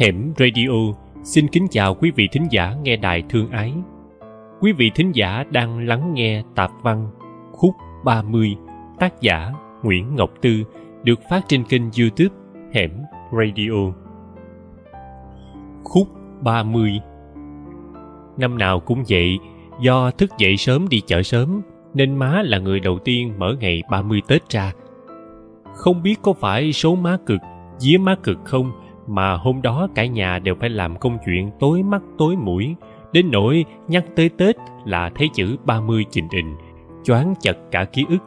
Hẻm Radio xin kính chào quý vị thính giả nghe đài thương ái. Quý vị thính giả đang lắng nghe tạp văn Khúc 30 tác giả Nguyễn Ngọc Tư được phát trên kênh youtube Hẻm Radio. Khúc 30 Năm nào cũng vậy, do thức dậy sớm đi chợ sớm nên má là người đầu tiên mở ngày 30 Tết ra. Không biết có phải số má cực, día má cực không mà hôm đó cả nhà đều phải làm công chuyện tối mắt tối mũi. Đến nỗi nhắc tới tết là thấy chữ 30 trình hình, choáng chật cả ký ức.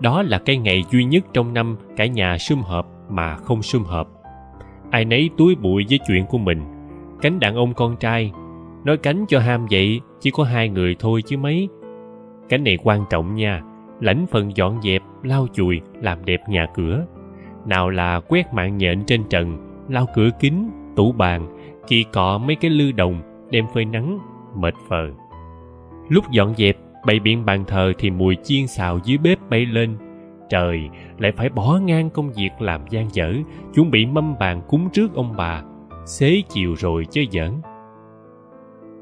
Đó là cái ngày duy nhất trong năm cả nhà sum họp mà không sum họp. Ai nấy túi bụi với chuyện của mình. Cánh đàn ông con trai, nói cánh cho ham vậy chỉ có hai người thôi chứ mấy. Cánh này quan trọng nha, lãnh phần dọn dẹp, lau chùi, làm đẹp nhà cửa. Nào là quét mạng nhện trên trần lau cửa kính tủ bàn, chỉ cọ mấy cái lư đồng, đem phơi nắng, mệt phờ. Lúc dọn dẹp, bày biện bàn thờ thì mùi chiên xào dưới bếp bay lên. Trời, lại phải bỏ ngang công việc làm gian dở, chuẩn bị mâm bàn cúng trước ông bà. Xế chiều rồi chơi giỡn.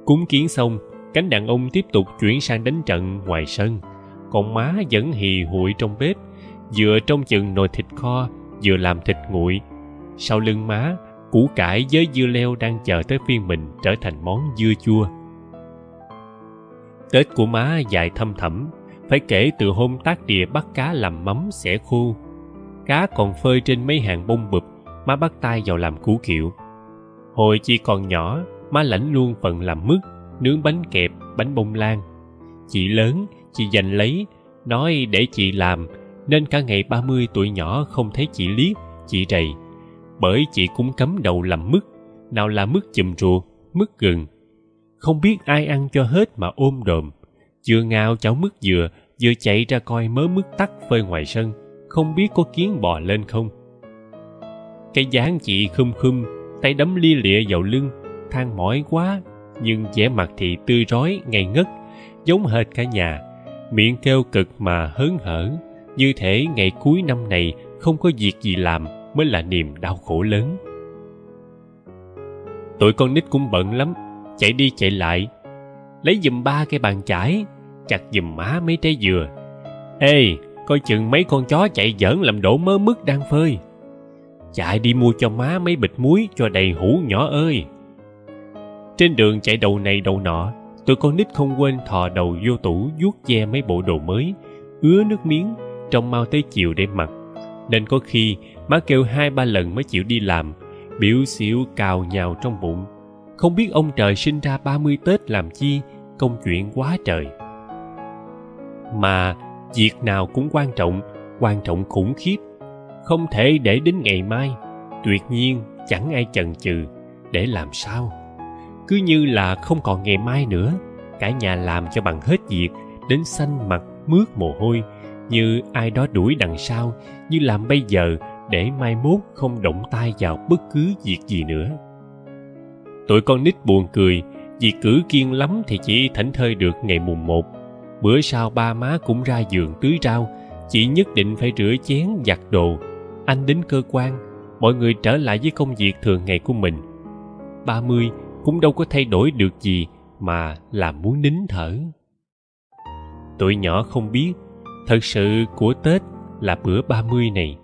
Cúng kiến xong, cánh đàn ông tiếp tục chuyển sang đánh trận ngoài sân. Còn má vẫn hì hụi trong bếp, vừa trong chừng nồi thịt kho, vừa làm thịt nguội sau lưng má, củ cải với dưa leo đang chờ tới phiên mình trở thành món dưa chua. Tết của má dài thâm thẳm, phải kể từ hôm tác địa bắt cá làm mắm xẻ khô. Cá còn phơi trên mấy hàng bông bụp, má bắt tay vào làm củ kiệu. Hồi chị còn nhỏ, má lãnh luôn phần làm mứt, nướng bánh kẹp, bánh bông lan. Chị lớn, chị giành lấy, nói để chị làm, nên cả ngày ba mươi tuổi nhỏ không thấy chị liếc, chị rầy bởi chị cũng cấm đầu làm mứt, nào là mứt chùm ruột mứt gừng. Không biết ai ăn cho hết mà ôm đồm. Vừa ngao cháu mứt dừa, vừa chạy ra coi mớ mứt tắt phơi ngoài sân, không biết có kiến bò lên không. Cái dáng chị khum khum, tay đấm lia lịa vào lưng, than mỏi quá, nhưng vẻ mặt thì tươi rói, ngây ngất, giống hệt cả nhà. Miệng kêu cực mà hớn hở, như thể ngày cuối năm này không có việc gì làm mới là niềm đau khổ lớn. Tụi con nít cũng bận lắm, chạy đi chạy lại, lấy giùm ba cái bàn chải, chặt giùm má mấy trái dừa. Ê, coi chừng mấy con chó chạy giỡn làm đổ mớ mứt đang phơi. Chạy đi mua cho má mấy bịch muối cho đầy hũ nhỏ ơi. Trên đường chạy đầu này đầu nọ, tụi con nít không quên thò đầu vô tủ vuốt ve mấy bộ đồ mới, ứa nước miếng trông mau tới chiều để mặc nên có khi má kêu hai ba lần mới chịu đi làm, biểu xỉu cào nhào trong bụng. Không biết ông trời sinh ra ba mươi tết làm chi, công chuyện quá trời. Mà việc nào cũng quan trọng quan trọng khủng khiếp. Không thể để đến ngày mai, tuyệt nhiên chẳng ai chần chừ để làm sao. Cứ như là không còn ngày mai nữa, cả nhà làm cho bằng hết việc đến xanh mặt mướt mồ hôi như ai đó đuổi đằng sau, như làm bây giờ để mai mốt không động tay vào bất cứ việc gì nữa. Tụi con nít buồn cười vì cử kiên lắm thì chỉ thảnh thơi được ngày mùng một. Bữa sau ba má cũng ra giường tưới rau chị nhất định phải rửa chén, giặt đồ. Anh đến cơ quan, mọi người trở lại với công việc thường ngày của mình. Ba mươi cũng đâu có thay đổi được gì mà làm muốn nín thở. Tụi nhỏ không biết thật sự của tết là bữa ba mươi này.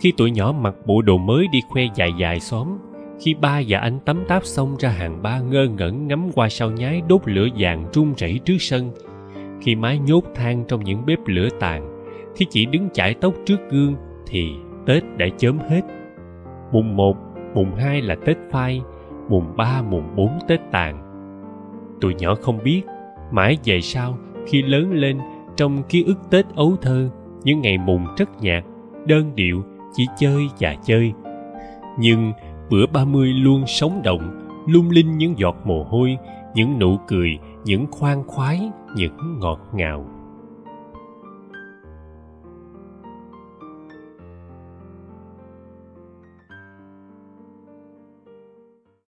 Khi tụi nhỏ mặc bộ đồ mới đi khoe dài dài xóm, khi ba và anh tắm táp xong ra hàng ba ngơ ngẩn ngắm qua sau nhái đốt lửa vàng run rẩy trước sân, khi mái nhốt than trong những bếp lửa tàn, khi chỉ đứng chải tóc trước gương thì tết đã chớm hết. Mùng một, mùng hai là tết phai, mùng ba, mùng bốn tết tàn. Tụi nhỏ không biết mãi về sau khi lớn lên trong ký ức tết ấu thơ, những ngày mùng rất nhạt đơn điệu, chỉ chơi và chơi. Nhưng bữa ba mươi luôn sống động, lung linh những giọt mồ hôi, những nụ cười, những khoan khoái, những ngọt ngào.